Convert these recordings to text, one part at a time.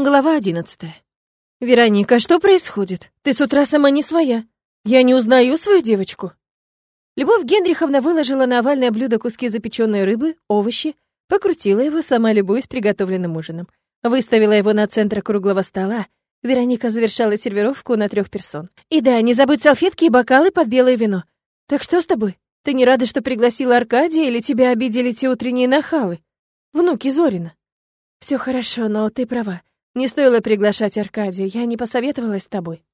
Глава одиннадцатая. «Вероника, что происходит? Ты с утра сама не своя. Я не узнаю свою девочку». Любовь Генриховна выложила на овальное блюдо куски запеченной рыбы, овощи, покрутила его, сама любуясь приготовленным ужином. Выставила его на центр круглого стола. Вероника завершала сервировку на трех персон. «И да, не забудь салфетки и бокалы под белое вино. Так что с тобой? Ты не рада, что пригласила Аркадия, или тебя обидели те утренние нахалы? Внуки Зорина?» «Все хорошо, но ты права. Не стоило приглашать Аркадия, я не посоветовалась с тобой.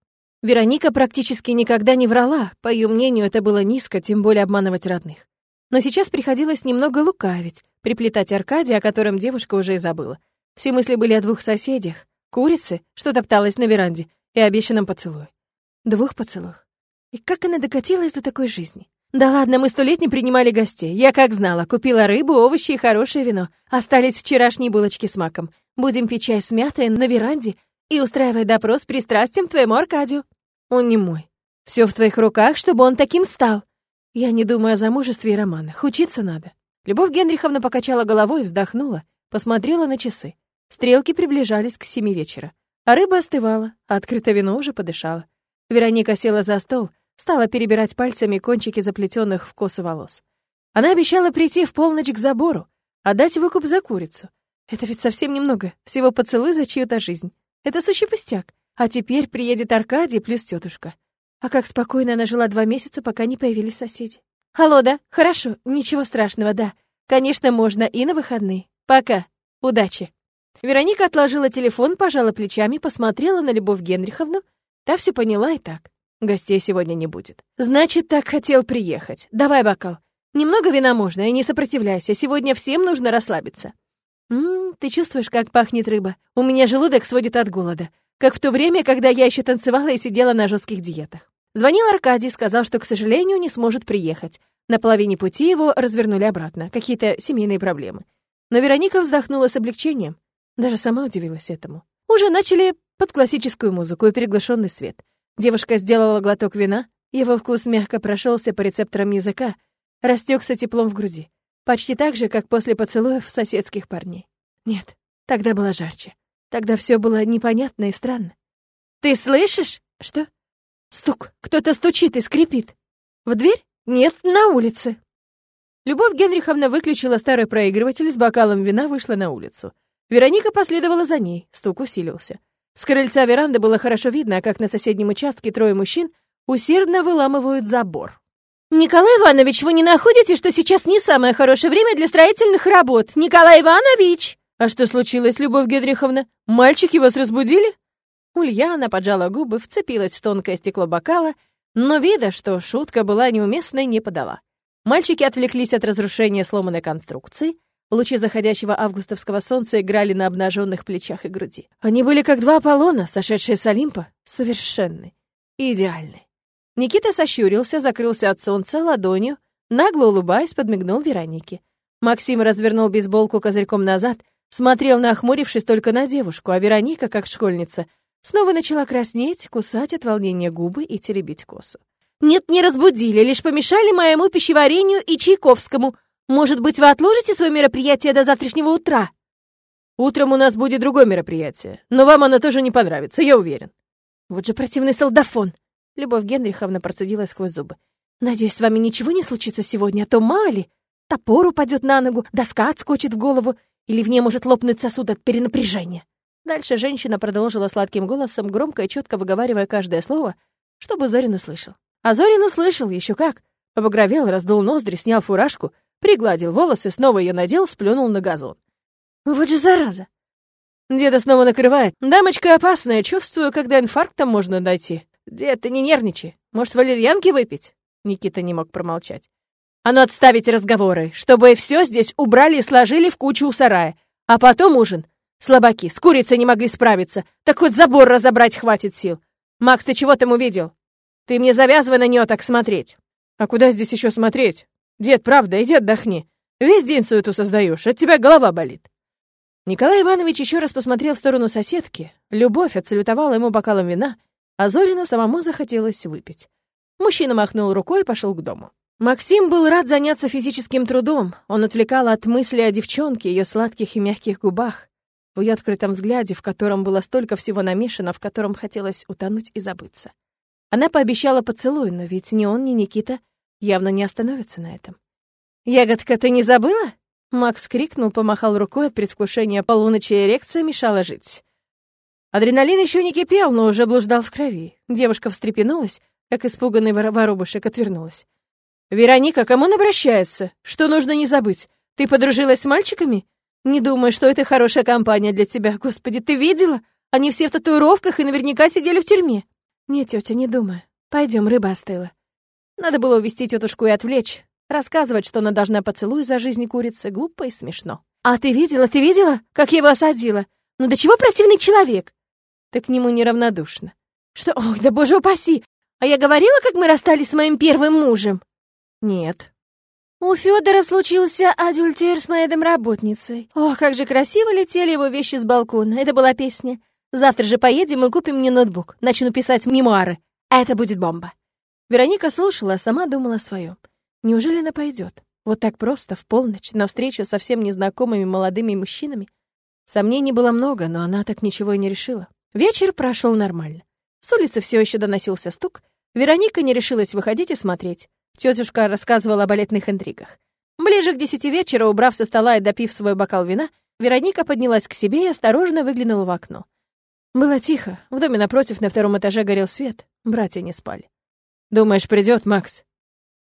Вероника практически никогда не врала, по ее мнению, это было низко, тем более обманывать родных. Но сейчас приходилось немного лукавить, приплетать Аркадия, о котором девушка уже и забыла. Все мысли были о двух соседях, курице, что топталась на веранде, и обещанном поцелуе. Двух поцелуях. И как она докатилась до такой жизни? Да ладно, мы сто лет не принимали гостей. Я как знала, купила рыбу, овощи и хорошее вино. Остались вчерашние булочки с маком. Будем пить чай с мятой на веранде и устраивать допрос пристрастием твоему Аркадию. Он не мой. Все в твоих руках, чтобы он таким стал. Я не думаю о замужестве и романах. Учиться надо. Любовь Генриховна покачала головой и вздохнула, посмотрела на часы. Стрелки приближались к семи вечера. А рыба остывала, а открытое вино уже подышало. Вероника села за стол, стала перебирать пальцами кончики заплетенных в косы волос. Она обещала прийти в полночь к забору, отдать выкуп за курицу. Это ведь совсем немного, всего поцелуй за чью-то жизнь. Это сущий пустяк. А теперь приедет Аркадий плюс тетушка. А как спокойно она жила два месяца, пока не появились соседи. Алло, да? Хорошо, ничего страшного, да. Конечно, можно и на выходные. Пока. Удачи. Вероника отложила телефон, пожала плечами, посмотрела на Любовь Генриховну. Та все поняла и так. Гостей сегодня не будет. Значит, так хотел приехать. Давай бокал. Немного вина можно, и не сопротивляйся. Сегодня всем нужно расслабиться. «Ммм, ты чувствуешь, как пахнет рыба? У меня желудок сводит от голода, как в то время, когда я еще танцевала и сидела на жестких диетах». Звонил Аркадий, сказал, что, к сожалению, не сможет приехать. На половине пути его развернули обратно, какие-то семейные проблемы. Но Вероника вздохнула с облегчением. Даже сама удивилась этому. Уже начали под классическую музыку и приглашенный свет. Девушка сделала глоток вина, его вкус мягко прошелся по рецепторам языка, растекся теплом в груди. Почти так же, как после поцелуев соседских парней. Нет, тогда было жарче. Тогда все было непонятно и странно. «Ты слышишь?» «Что?» «Стук. Кто-то стучит и скрипит». «В дверь?» «Нет, на улице». Любовь Генриховна выключила старый проигрыватель, с бокалом вина вышла на улицу. Вероника последовала за ней, стук усилился. С крыльца веранды было хорошо видно, как на соседнем участке трое мужчин усердно выламывают забор. «Николай Иванович, вы не находите, что сейчас не самое хорошее время для строительных работ? Николай Иванович!» «А что случилось, Любовь Гедриховна? Мальчики вас разбудили?» Ульяна поджала губы, вцепилась в тонкое стекло бокала, но вида, что шутка была неуместной, не подала. Мальчики отвлеклись от разрушения сломанной конструкции. Лучи заходящего августовского солнца играли на обнаженных плечах и груди. Они были как два Аполлона, сошедшие с Олимпа, совершенны, идеальны. Никита сощурился, закрылся от солнца ладонью, нагло улыбаясь, подмигнул Веронике. Максим развернул бейсболку козырьком назад, смотрел, нахмурившись только на девушку, а Вероника, как школьница, снова начала краснеть, кусать от волнения губы и теребить косу. «Нет, не разбудили, лишь помешали моему пищеварению и Чайковскому. Может быть, вы отложите свое мероприятие до завтрашнего утра?» «Утром у нас будет другое мероприятие, но вам оно тоже не понравится, я уверен». «Вот же противный солдафон!» Любовь Генриховна процедила сквозь зубы. «Надеюсь, с вами ничего не случится сегодня, а то мало ли, топор упадет на ногу, доска отскочит в голову, или в ней может лопнуть сосуд от перенапряжения». Дальше женщина продолжила сладким голосом, громко и четко выговаривая каждое слово, чтобы Зорин услышал. А Зорин услышал, еще как. Побагровел, раздул ноздри, снял фуражку, пригладил волосы, снова ее надел, сплюнул на газон. Вот же зараза! Деда снова накрывает. Дамочка опасная, чувствую, когда инфарктом можно дойти. «Дед, ты не нервничай. Может, валерьянки выпить?» Никита не мог промолчать. «А ну отставить разговоры, чтобы все здесь убрали и сложили в кучу у сарая. А потом ужин. Слабаки, с курицей не могли справиться. Так хоть забор разобрать хватит сил. Макс, ты чего там увидел? Ты мне завязывай на нее так смотреть». «А куда здесь еще смотреть? Дед, правда, иди отдохни. Весь день суету создаешь, от тебя голова болит». Николай Иванович еще раз посмотрел в сторону соседки. Любовь отсалютовала ему бокалом вина — а Зорину самому захотелось выпить. Мужчина махнул рукой и пошел к дому. Максим был рад заняться физическим трудом. Он отвлекал от мысли о девчонке, ее сладких и мягких губах. в ее открытом взгляде, в котором было столько всего намешано, в котором хотелось утонуть и забыться. Она пообещала поцелуй, но ведь ни он, ни Никита явно не остановятся на этом. «Ягодка, ты не забыла?» Макс крикнул, помахал рукой от предвкушения полуночи, эрекция мешала жить. Адреналин еще не кипел, но уже блуждал в крови. Девушка встрепенулась, как испуганный вор воробушек отвернулась. «Вероника, кому он обращается? Что нужно не забыть? Ты подружилась с мальчиками? Не думаю, что это хорошая компания для тебя. Господи, ты видела? Они все в татуировках и наверняка сидели в тюрьме». «Нет, тетя, не думаю. Пойдем, рыба остыла». Надо было увести тетушку и отвлечь. Рассказывать, что она должна поцелуй за жизнь курицы, глупо и смешно. «А ты видела, ты видела, как я его осадила? Ну до чего противный человек?» Ты к нему неравнодушна. «Что? Ой, да боже упаси! А я говорила, как мы расстались с моим первым мужем?» «Нет». У Федора случился адюльтер с моей домработницей. Ох, как же красиво летели его вещи с балкона. Это была песня. Завтра же поедем и купим мне ноутбук. Начну писать мемуары. Это будет бомба. Вероника слушала, а сама думала о своем. Неужели она пойдет? Вот так просто, в полночь, навстречу совсем незнакомыми молодыми мужчинами? Сомнений было много, но она так ничего и не решила. Вечер прошел нормально. С улицы все еще доносился стук. Вероника не решилась выходить и смотреть. Тетушка рассказывала о балетных интригах. Ближе к десяти вечера, убрав со стола и допив свой бокал вина, Вероника поднялась к себе и осторожно выглянула в окно. Было тихо. В доме напротив на втором этаже горел свет. Братья не спали. «Думаешь, придет Макс?»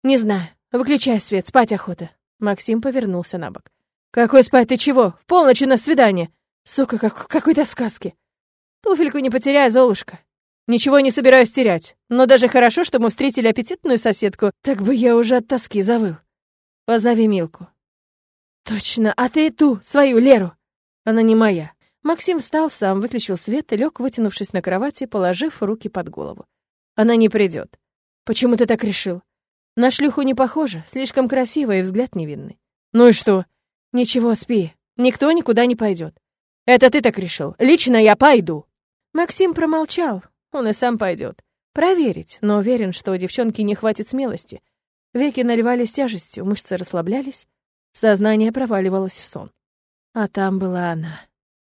«Не знаю. Выключай свет, спать охота». Максим повернулся на бок. «Какой спать, ты чего? В полночь у нас свидание. Сука, как какой-то сказке. Туфельку не потеряй, Золушка. Ничего не собираюсь терять. Но даже хорошо, что мы встретили аппетитную соседку. Так бы я уже от тоски завыл. Позови Милку. Точно, а ты ту, свою Леру. Она не моя. Максим встал сам, выключил свет и лег, вытянувшись на кровати, положив руки под голову. Она не придет. Почему ты так решил? На шлюху не похоже, слишком красивая и взгляд невинный. Ну и что? Ничего, спи. Никто никуда не пойдет. Это ты так решил. Лично я пойду. Максим промолчал. Он и сам пойдет. Проверить, но уверен, что у девчонки не хватит смелости. Веки наливались тяжестью, мышцы расслаблялись, сознание проваливалось в сон. А там была она.